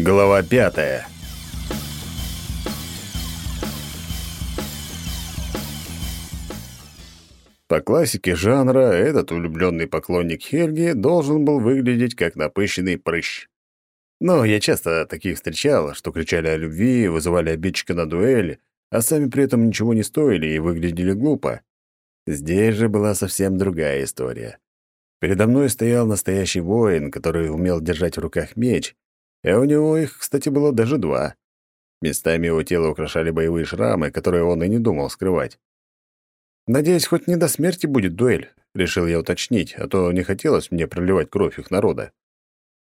Глава пятая. По классике жанра, этот влюбленный поклонник Хельги должен был выглядеть как напыщенный прыщ. Но я часто таких встречал, что кричали о любви, вызывали обидчика на дуэль, а сами при этом ничего не стоили и выглядели глупо. Здесь же была совсем другая история. Передо мной стоял настоящий воин, который умел держать в руках меч, и у него их, кстати, было даже два. Местами его тело украшали боевые шрамы, которые он и не думал скрывать. «Надеюсь, хоть не до смерти будет дуэль», — решил я уточнить, а то не хотелось мне проливать кровь их народа.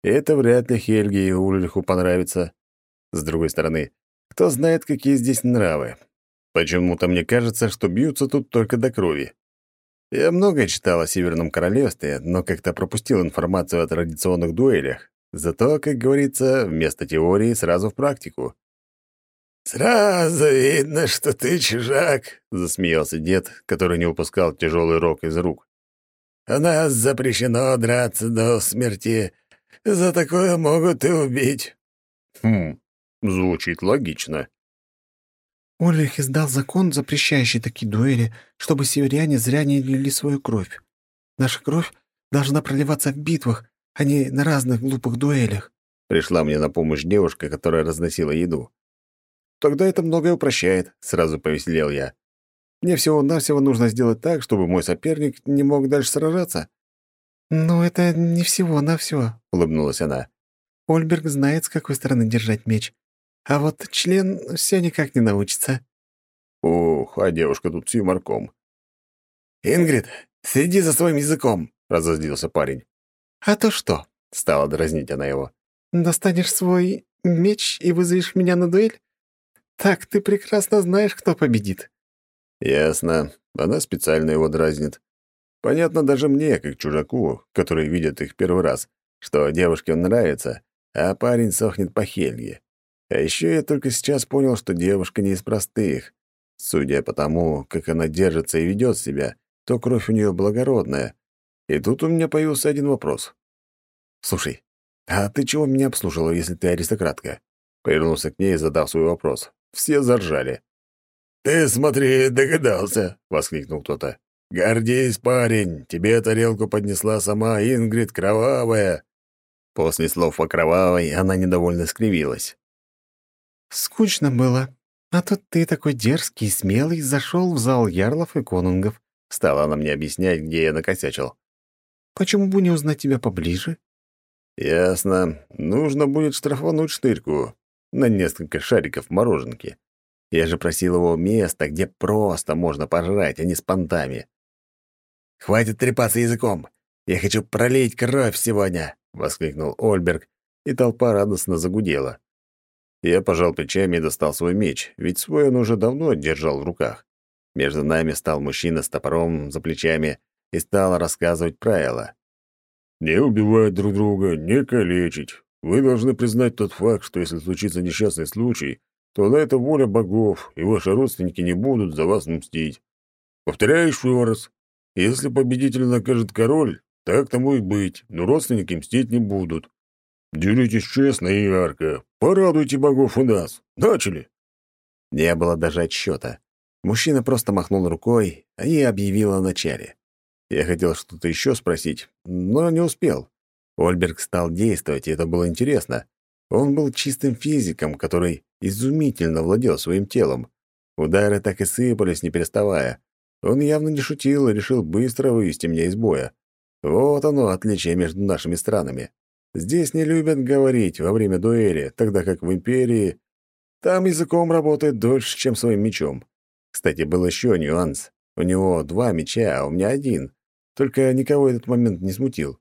И это вряд ли Хельге и Ульриху понравится. С другой стороны, кто знает, какие здесь нравы. Почему-то мне кажется, что бьются тут только до крови. Я много читал о Северном Королевстве, но как-то пропустил информацию о традиционных дуэлях. Зато, как говорится, вместо теории сразу в практику. «Сразу видно, что ты чужак», — засмеялся дед, который не упускал тяжелый рог из рук. «У нас запрещено драться до смерти. За такое могут и убить». «Хм, звучит логично». Ульрих издал закон, запрещающий такие дуэли, чтобы северяне зря не лили свою кровь. Наша кровь должна проливаться в битвах, не на разных глупых дуэлях. Пришла мне на помощь девушка, которая разносила еду. Тогда это многое упрощает, сразу повеселел я. Мне всего-навсего нужно сделать так, чтобы мой соперник не мог дальше сражаться. «Но это не всего-навсего», — улыбнулась она. «Ольберг знает, с какой стороны держать меч. А вот член все никак не научится». Ух, а девушка тут с юморком. «Ингрид, следи за своим языком», — разозлился парень. «А то что?» — стала дразнить она его. «Достанешь свой меч и вызовешь меня на дуэль? Так ты прекрасно знаешь, кто победит». «Ясно. Она специально его дразнит. Понятно даже мне, как чужаку, который видит их первый раз, что девушке он нравится, а парень сохнет по Хельге. А еще я только сейчас понял, что девушка не из простых. Судя по тому, как она держится и ведет себя, то кровь у нее благородная, и тут у меня появился один вопрос. «Слушай, а ты чего меня обслужила, если ты аристократка?» Повернулся к ней, задав свой вопрос. Все заржали. «Ты смотри, догадался!» — воскликнул кто-то. «Гордись, парень, тебе тарелку поднесла сама Ингрид Кровавая!» После слов о Кровавой она недовольно скривилась. «Скучно было. А тут ты такой дерзкий и смелый зашел в зал ярлов и конунгов», — стала она мне объяснять, где я накосячил. Почему бы не узнать тебя поближе?» «Ясно. Нужно будет штрафануть штырьку на несколько шариков мороженки. Я же просил его место, где просто можно пожрать, а не с понтами». «Хватит трепаться языком! Я хочу пролить кровь сегодня!» — воскликнул Ольберг, и толпа радостно загудела. Я пожал плечами и достал свой меч, ведь свой он уже давно держал в руках. Между нами стал мужчина с топором за плечами и стала рассказывать правила. «Не убивать друг друга, не калечить. Вы должны признать тот факт, что если случится несчастный случай, то на это воля богов, и ваши родственники не будут за вас мстить. Повторяю еще раз. Если победителя накажет король, так тому и быть, но родственники мстить не будут. Делитесь честно и ярко. Порадуйте богов у нас. Начали!» Не было даже отсчета. Мужчина просто махнул рукой и объявил о начале. Я хотел что-то еще спросить, но не успел. Ольберг стал действовать, и это было интересно. Он был чистым физиком, который изумительно владел своим телом. Удары так и сыпались, не переставая. Он явно не шутил и решил быстро вывести меня из боя. Вот оно, отличие между нашими странами. Здесь не любят говорить во время дуэли, тогда как в Империи там языком работает дольше, чем своим мечом. Кстати, был еще нюанс. У него два меча, а у меня один. Только никого этот момент не смутил.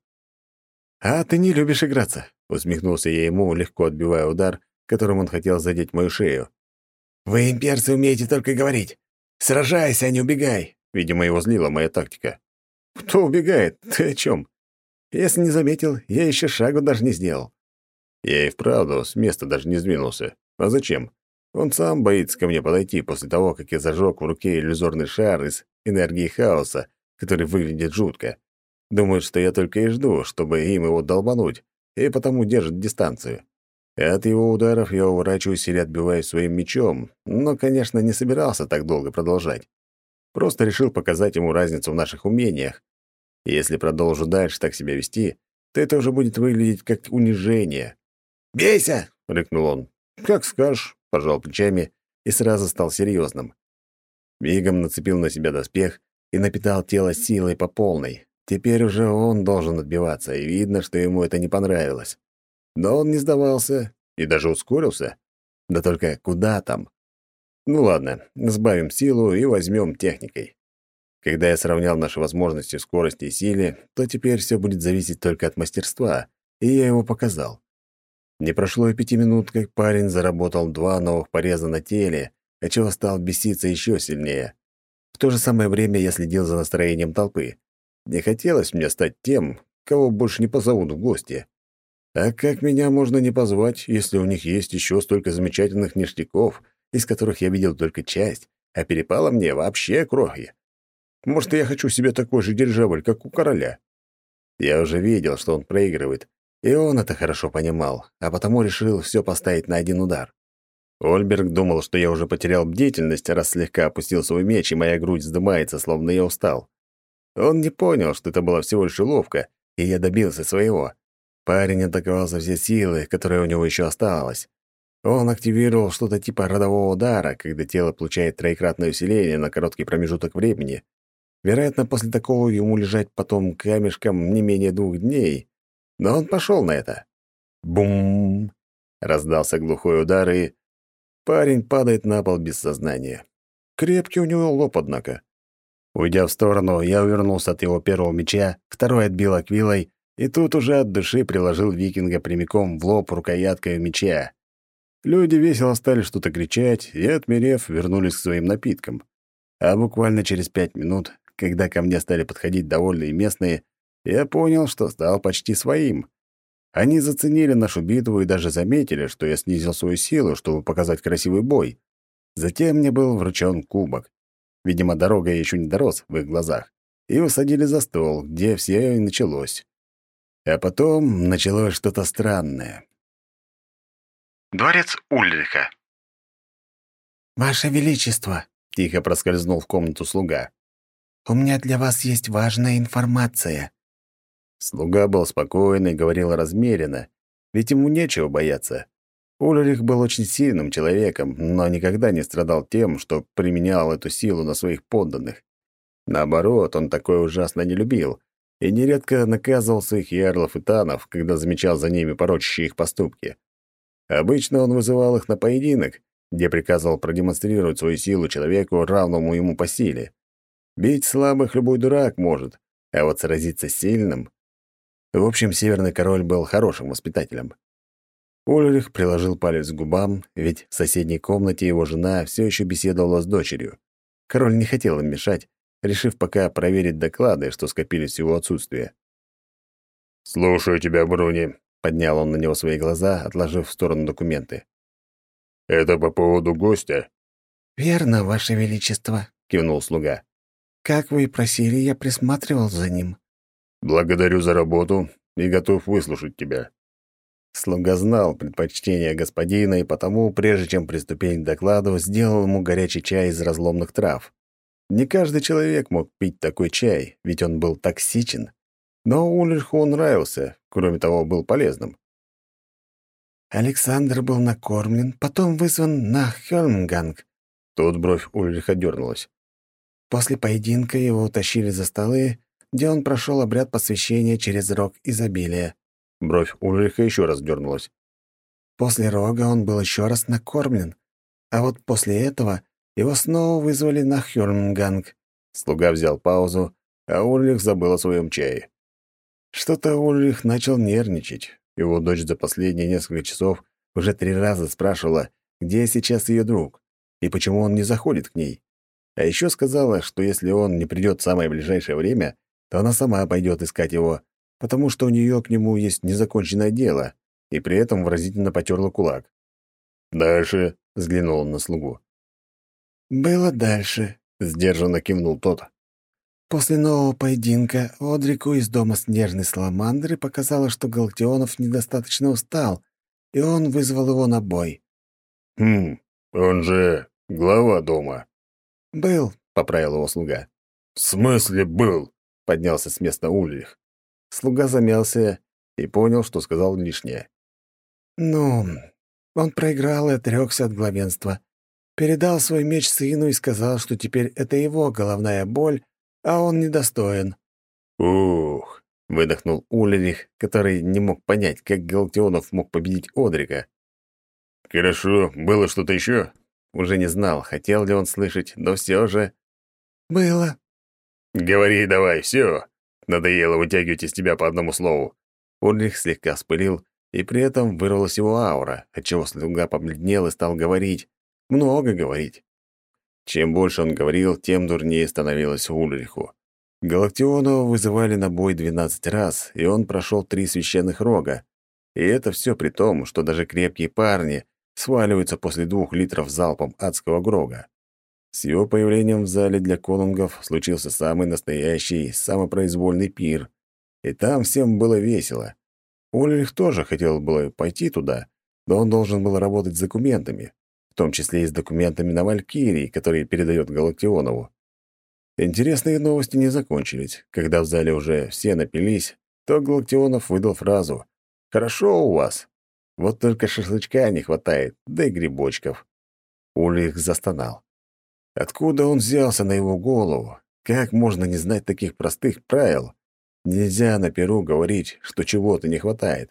«А ты не любишь играться», — усмехнулся я ему, легко отбивая удар, которым он хотел задеть мою шею. «Вы, имперцы, умеете только говорить. Сражайся, а не убегай!» Видимо, его злила моя тактика. «Кто убегает? Ты о чем? Если не заметил, я еще шагу даже не сделал». Я и вправду с места даже не сдвинулся. А зачем? Он сам боится ко мне подойти после того, как я зажег в руке иллюзорный шар из энергии хаоса, который выглядит жутко. Думают, что я только и жду, чтобы им его долбануть, и потому держат дистанцию. От его ударов я уворачиваюсь или отбиваюсь своим мечом, но, конечно, не собирался так долго продолжать. Просто решил показать ему разницу в наших умениях. Если продолжу дальше так себя вести, то это уже будет выглядеть как унижение. «Бейся!» — рыкнул он. «Как скажешь», — пожал плечами и сразу стал серьезным. Мигом нацепил на себя доспех и напитал тело силой по полной. Теперь уже он должен отбиваться, и видно, что ему это не понравилось. Но он не сдавался и даже ускорился. Да только куда там? Ну ладно, сбавим силу и возьмем техникой. Когда я сравнял наши возможности скорости и силе, то теперь все будет зависеть только от мастерства, и я его показал. Не прошло и пяти минут, как парень заработал два новых пореза на теле, отчего стал беситься еще сильнее. В то же самое время я следил за настроением толпы. Не хотелось мне стать тем, кого больше не позовут в гости. А как меня можно не позвать, если у них есть еще столько замечательных ништяков, из которых я видел только часть, а перепало мне вообще крохи? Может, я хочу себе такой же дирижабль, как у короля? Я уже видел, что он проигрывает, и он это хорошо понимал, а потому решил все поставить на один удар. Ольберг думал, что я уже потерял бдительность, раз слегка опустил свой меч, и моя грудь вздымается, словно я устал. Он не понял, что это было всего лишь уловка, и я добился своего. Парень атаковал со все силы, которые у него еще оставалось. Он активировал что-то типа родового удара, когда тело получает троекратное усиление на короткий промежуток времени. Вероятно, после такого ему лежать потом камешком не менее двух дней. Но он пошел на это. Бум! Раздался глухой удар, и... Парень падает на пол без сознания. Крепкий у него лоб, однако. Уйдя в сторону, я увернулся от его первого меча, второй отбил аквилой, и тут уже от души приложил викинга прямиком в лоб рукояткой меча. Люди весело стали что-то кричать и, отмерев, вернулись к своим напиткам. А буквально через пять минут, когда ко мне стали подходить довольные местные, я понял, что стал почти своим. Они заценили нашу битву и даже заметили, что я снизил свою силу, чтобы показать красивый бой. Затем мне был вручен кубок. Видимо, дорога еще не дорос в их глазах. И усадили за стол, где все и началось. А потом началось что-то странное. Дворец Ульриха. «Ваше Величество!» — тихо проскользнул в комнату слуга. «У меня для вас есть важная информация». Слуга был спокойный, говорил размеренно, ведь ему нечего бояться. Ульрих был очень сильным человеком, но никогда не страдал тем, что применял эту силу на своих подданных. Наоборот, он такое ужасно не любил и нередко наказывал своих ярлов и танов, когда замечал за ними порочащие их поступки. Обычно он вызывал их на поединок, где приказывал продемонстрировать свою силу человеку, равному ему по силе. Бить слабых любой дурак может, а вот сразиться с сильным... В общем, Северный Король был хорошим воспитателем. Ульрих приложил палец к губам, ведь в соседней комнате его жена все еще беседовала с дочерью. Король не хотел им мешать, решив пока проверить доклады, что скопились в его отсутствие. «Слушаю тебя, Бруни», Поднял он на него свои глаза, отложив в сторону документы. «Это по поводу гостя?» «Верно, Ваше Величество», — кивнул слуга. «Как вы и просили, я присматривал за ним». «Благодарю за работу и готов выслушать тебя». Слуга знал предпочтения господина, и потому, прежде чем приступить к докладу, сделал ему горячий чай из разломных трав. Не каждый человек мог пить такой чай, ведь он был токсичен. Но Ульриху он нравился, кроме того, был полезным. Александр был накормлен, потом вызван на Хёльмганг. Тут бровь Ульриха дернулась. После поединка его утащили за столы, где он прошел обряд посвящения через рог изобилия. Бровь Ульриха еще раз дернулась. После рога он был еще раз накормлен, а вот после этого его снова вызвали на Хёрмганг. Слуга взял паузу, а Ульрих забыл о своем чае. Что-то Ульрих начал нервничать. Его дочь за последние несколько часов уже три раза спрашивала, где сейчас ее друг и почему он не заходит к ней. А еще сказала, что если он не придет в самое ближайшее время, то она сама пойдет искать его, потому что у нее к нему есть незаконченное дело, и при этом выразительно потерла кулак. «Дальше», — взглянул он на слугу. «Было дальше», — сдержанно кивнул тот. После нового поединка Одрику из дома снежной саламандры показалось, что Галактионов недостаточно устал, и он вызвал его на бой. «Хм, он же глава дома». «Был», — поправил его слуга. «В смысле был?» — поднялся с места Ульрих. Слуга замялся и понял, что сказал лишнее. «Ну, он проиграл и отрекся от главенства. Передал свой меч сыну и сказал, что теперь это его головная боль, а он недостоин». «Ух!» — выдохнул Ульрих, который не мог понять, как Галактионов мог победить Одрика. «Хорошо. Было что-то еще?» Уже не знал, хотел ли он слышать, но все же... «Было». «Говори давай, все. Надоело вытягивать из тебя по одному слову». Ульрих слегка вспылил, и при этом вырвалась его аура, отчего слуга побледнел и стал говорить. Много говорить. Чем больше он говорил, тем дурнее становилось Ульриху. Галактионова вызывали на бой 12 раз, и он прошел три священных рога. И это все при том, что даже крепкие парни сваливаются после двух литров залпом адского грога. С его появлением в зале для конунгов случился самый настоящий, самопроизвольный пир. И там всем было весело. Ульрих тоже хотел было пойти туда, но он должен был работать с документами, в том числе и с документами на Валькирии, которые передает Галактионову. Интересные новости не закончились. Когда в зале уже все напились, то Галактионов выдал фразу «Хорошо у вас, вот только шашлычка не хватает, да и грибочков. Ульрих застонал. Откуда он взялся на его голову? Как можно не знать таких простых правил? Нельзя на перу говорить, что чего-то не хватает.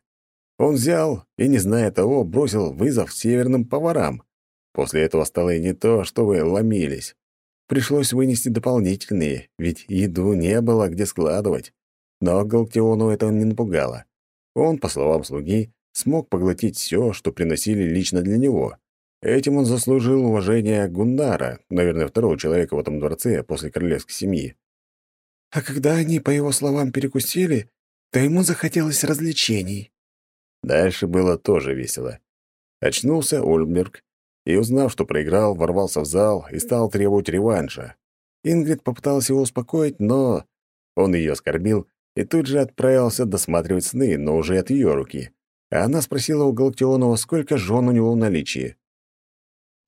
Он взял и, не зная того, бросил вызов северным поварам. После этого стало и не то, что вы ломились. Пришлось вынести дополнительные, ведь еду не было где складывать. Но Галактиону это не напугало. Он, по словам слуги, смог поглотить все, что приносили лично для него. Этим он заслужил уважение Гундара, наверное, второго человека в этом дворце после королевской семьи. А когда они, по его словам, перекусили, то ему захотелось развлечений. Дальше было тоже весело. Очнулся Ольмберг и, узнав, что проиграл, ворвался в зал и стал требовать реванша. Ингрид попыталась его успокоить, но он ее оскорбил и тут же отправился досматривать сны, но уже от ее руки а она спросила у Галактионова, сколько жен у него в наличии.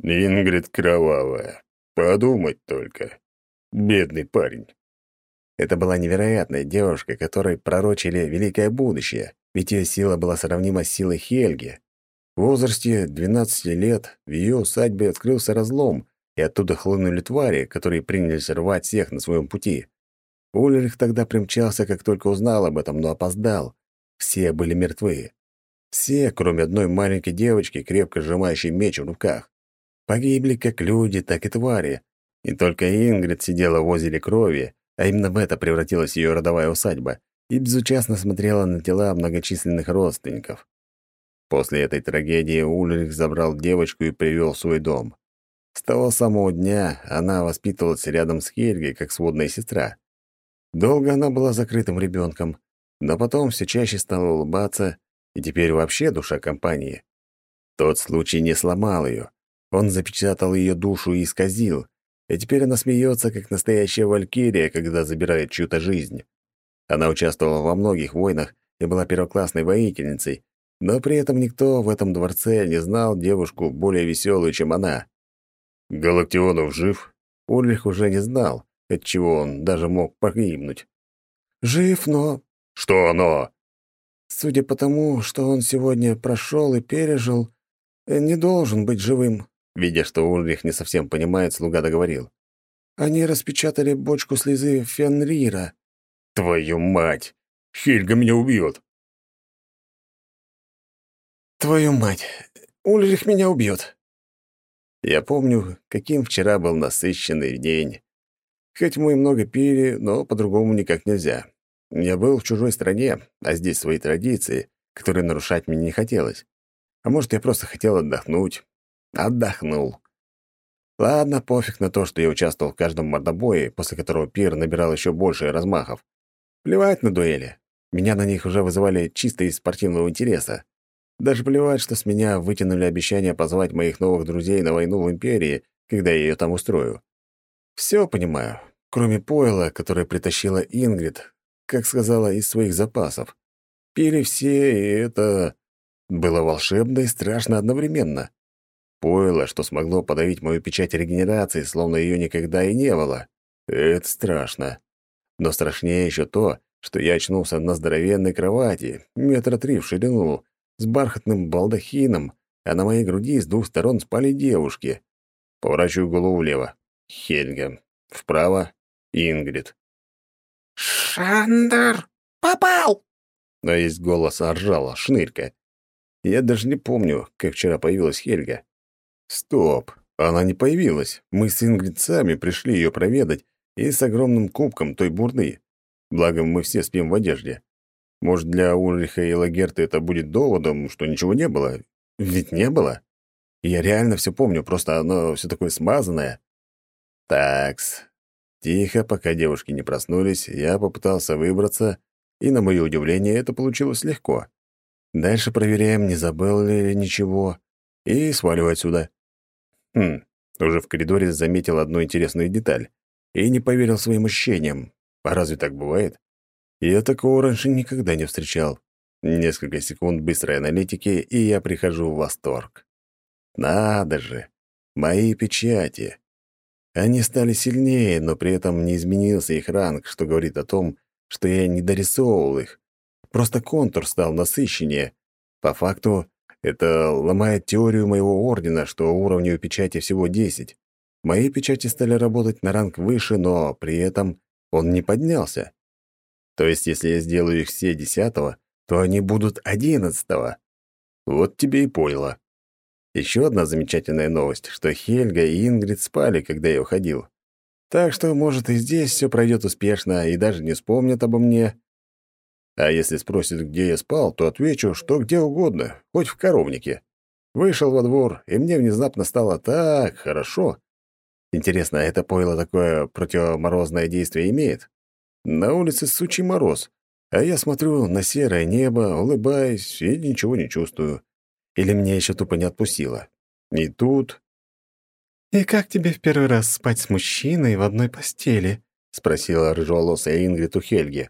«Ингрид кровавая. Подумать только. Бедный парень». Это была невероятная девушка, которой пророчили великое будущее, ведь ее сила была сравнима с силой Хельги. В возрасте 12 лет в ее усадьбе открылся разлом, и оттуда хлынули твари, которые принялись рвать всех на своем пути. Ульрих тогда примчался, как только узнал об этом, но опоздал. Все были мертвы. Все, кроме одной маленькой девочки, крепко сжимающей меч в руках. Погибли как люди, так и твари. И только Ингрид сидела в озере крови, а именно в это превратилась ее родовая усадьба, и безучастно смотрела на тела многочисленных родственников. После этой трагедии Ульрих забрал девочку и привел в свой дом. С того самого дня она воспитывалась рядом с Хельгой, как сводная сестра. Долго она была закрытым ребенком, но потом все чаще стала улыбаться и теперь вообще душа компании. Тот случай не сломал ее. Он запечатал ее душу и исказил, и теперь она смеется, как настоящая валькирия, когда забирает чью-то жизнь. Она участвовала во многих войнах и была первоклассной воительницей, но при этом никто в этом дворце не знал девушку более веселую, чем она. Галактионов жив? Ульрих уже не знал, отчего он даже мог погибнуть. «Жив, но...» «Что но?» Судя по тому, что он сегодня прошел и пережил, не должен быть живым. Видя, что Ульрих не совсем понимает, слуга договорил. Они распечатали бочку слезы Фенрира. Твою мать! Хельга меня убьет! Твою мать! Ульрих меня убьет! Я помню, каким вчера был насыщенный день. Хоть мы много пили, но по-другому никак нельзя. Я был в чужой стране, а здесь свои традиции, которые нарушать мне не хотелось. А может, я просто хотел отдохнуть. Отдохнул. Ладно, пофиг на то, что я участвовал в каждом мордобое, после которого пир набирал еще больше размахов. Плевать на дуэли. Меня на них уже вызывали чисто из спортивного интереса. Даже плевать, что с меня вытянули обещание позвать моих новых друзей на войну в Империи, когда я ее там устрою. Все понимаю, кроме пойла, которое притащила Ингрид, как сказала, из своих запасов. Пили все, и это... было волшебно и страшно одновременно. Пойло, что смогло подавить мою печать регенерации, словно ее никогда и не было. Это страшно. Но страшнее еще то, что я очнулся на здоровенной кровати, метра три в ширину, с бархатным балдахином, а на моей груди с двух сторон спали девушки. Поворачиваю голову влево. Хельга. Вправо — Ингрид. «Шандер! Попал!» Но есть голос оржала, шнырька. Я даже не помню, как вчера появилась Хельга. Стоп, она не появилась. Мы с Ингрид сами пришли ее проведать и с огромным кубком той бурды. Благо, мы все спим в одежде. Может, для Ульриха и Лагерта это будет доводом, что ничего не было? Ведь не было. Я реально все помню, просто оно все такое смазанное. Такс. Тихо, пока девушки не проснулись, я попытался выбраться, и, на мое удивление, это получилось легко. Дальше проверяем, не забыл ли ничего, и сваливаю отсюда. Хм, уже в коридоре заметил одну интересную деталь и не поверил своим ощущениям. А разве так бывает? Я такого раньше никогда не встречал. Несколько секунд быстрой аналитики, и я прихожу в восторг. Надо же! Мои печати! Они стали сильнее, но при этом не изменился их ранг, что говорит о том, что я не дорисовывал их. Просто контур стал насыщеннее. По факту, это ломает теорию моего ордена, что уровней у печати всего 10. Мои печати стали работать на ранг выше, но при этом он не поднялся. То есть, если я сделаю их все десятого, то они будут одиннадцатого. Вот тебе и пойло. Еще одна замечательная новость, что Хельга и Ингрид спали, когда я уходил. Так что, может, и здесь все пройдет успешно, и даже не вспомнят обо мне. А если спросят, где я спал, то отвечу, что где угодно, хоть в коровнике. Вышел во двор, и мне внезапно стало так хорошо. Интересно, это пойло такое противоморозное действие имеет? На улице сучий мороз, а я смотрю на серое небо, улыбаюсь и ничего не чувствую. Или мне еще тупо не отпустило. И тут... «И как тебе в первый раз спать с мужчиной в одной постели?» — спросила рыжеволосая Ингрид у Хельги.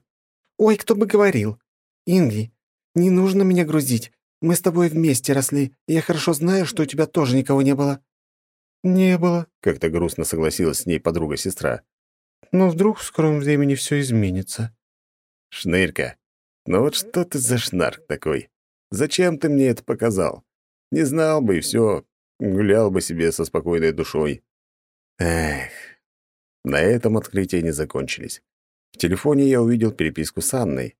«Ой, кто бы говорил! Инги, не нужно меня грузить. Мы с тобой вместе росли, я хорошо знаю, что у тебя тоже никого не было». «Не было», — как-то грустно согласилась с ней подруга-сестра. «Но вдруг в скором времени все изменится». «Шнырька, ну вот что ты за шнарк такой? Зачем ты мне это показал? Не знал бы и все, гулял бы себе со спокойной душой». Эх, на этом открытия не закончились. В телефоне я увидел переписку с Анной.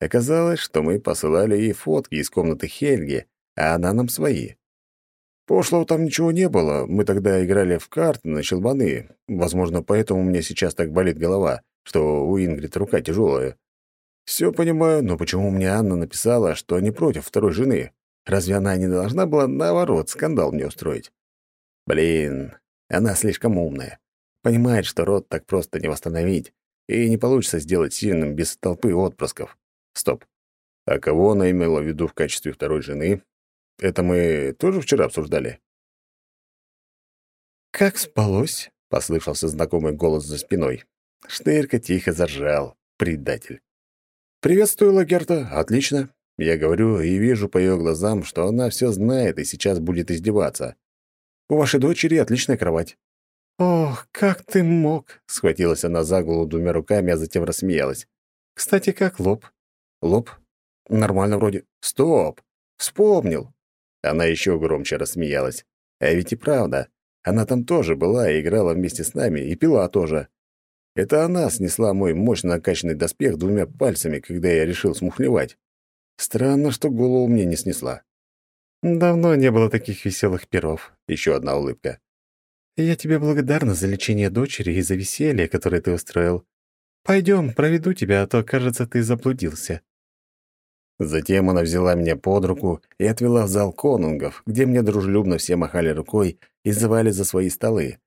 Оказалось, что мы посылали ей фотки из комнаты Хельги, а она нам свои. Пошлого там ничего не было, мы тогда играли в карты на щелбаны. Возможно, поэтому у меня сейчас так болит голова, что у Ингрид рука тяжелая. Все понимаю, но почему мне Анна написала, что не против второй жены? Разве она не должна была, наоборот, скандал мне устроить? Блин, она слишком умная. Понимает, что род так просто не восстановить, и не получится сделать сильным без толпы отпрысков. Стоп. А кого она имела в виду в качестве второй жены? Это мы тоже вчера обсуждали? «Как спалось?» — послышался знакомый голос за спиной. Штырка тихо заржал. Предатель. «Приветствую, Лагерта. Отлично». Я говорю и вижу по ее глазам, что она все знает и сейчас будет издеваться. «У вашей дочери отличная кровать». «Ох, как ты мог!» — схватилась она за голову двумя руками, а затем рассмеялась. «Кстати, как лоб?» «Лоб? Нормально вроде. Стоп! Вспомнил!» Она еще громче рассмеялась. А ведь и правда, она там тоже была и играла вместе с нами, и пила тоже. Это она снесла мой мощно накачанный доспех двумя пальцами, когда я решил смухлевать. Странно, что голову мне не снесла. «Давно не было таких веселых перов». Еще одна улыбка. «Я тебе благодарна за лечение дочери и за веселье, которое ты устроил. Пойдем, проведу тебя, а то, кажется, ты заблудился». Затем она взяла меня под руку и отвела в зал конунгов, где мне дружелюбно все махали рукой и звали за свои столы.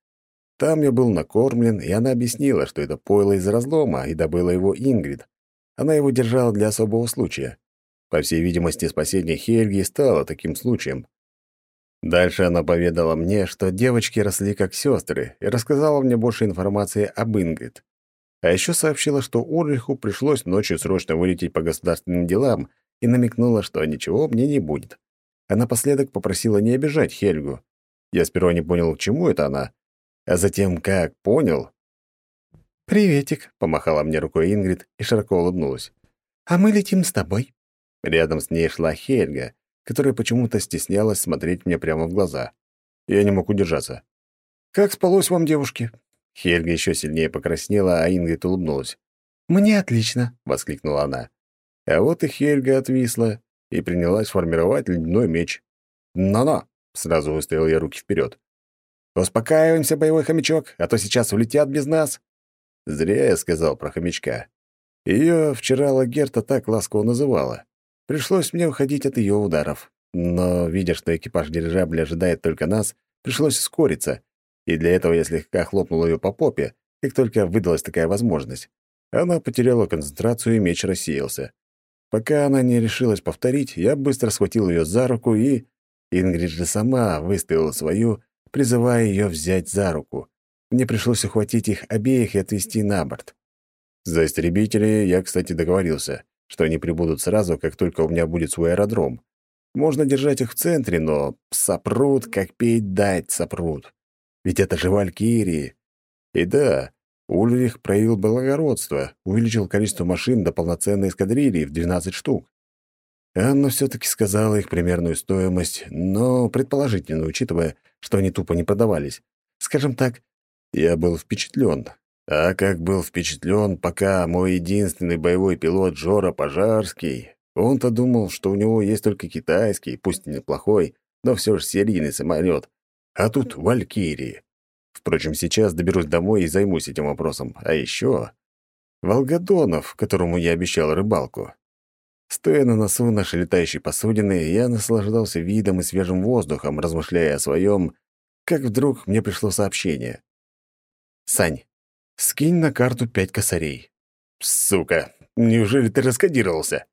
Там я был накормлен, и она объяснила, что это пойло из разлома, и добыла его Ингрид. Она его держала для особого случая. По всей видимости, спасение Хельги стало таким случаем. Дальше она поведала мне, что девочки росли как сестры, и рассказала мне больше информации об Ингрид. А еще сообщила, что Урлиху пришлось ночью срочно вылететь по государственным делам, и намекнула, что ничего мне не будет. а напоследок попросила не обижать Хельгу. Я сперва не понял, к чему это она, а затем, как понял... «Приветик», — помахала мне рукой Ингрид и широко улыбнулась. «А мы летим с тобой». Рядом с ней шла Хельга, которая почему-то стеснялась смотреть мне прямо в глаза. Я не мог удержаться. «Как спалось вам, девушки?» Хельга еще сильнее покраснела, а Ингрид улыбнулась. «Мне отлично», — воскликнула она. А вот и Хельга отвисла и принялась формировать ледяной меч. «Но-но!» — сразу выставил я руки вперед. «Успокаиваемся, боевой хомячок, а то сейчас улетят без нас». Зря я сказал про хомячка. Ее вчера Лагерта так ласково называла. Пришлось мне уходить от ее ударов. Но, видя, что экипаж дирижабля ожидает только нас, пришлось ускориться, и для этого я слегка хлопнул ее по попе, как только выдалась такая возможность. Она потеряла концентрацию, и меч рассеялся. Пока она не решилась повторить, я быстро схватил ее за руку и... Ингрид же сама выставила свою, призывая ее взять за руку. Мне пришлось ухватить их обеих и отвезти на борт. За истребители я, кстати, договорился, что они прибудут сразу, как только у меня будет свой аэродром. Можно держать их в центре, но сопрут, как петь дать сопрут. Ведь это же Валькирии. И да, Ульрих проявил благородство, увеличил количество машин до полноценной эскадрильи в 12 штук. Анна все-таки сказала их примерную стоимость, но предположительно, учитывая, что они тупо не продавались. Скажем так, я был впечатлен. А как был впечатлен, пока мой единственный боевой пилот Жора Пожарский, он-то думал, что у него есть только китайский, пусть и неплохой, но все же серийный самолет. А тут Валькирии. Впрочем, сейчас доберусь домой и займусь этим вопросом. А еще Волгодонов, которому я обещал рыбалку. Стоя на носу нашей летающей посудины, я наслаждался видом и свежим воздухом, размышляя о своем, как вдруг мне пришло сообщение. «Сань, скинь на карту пять косарей». «Сука, неужели ты раскодировался?»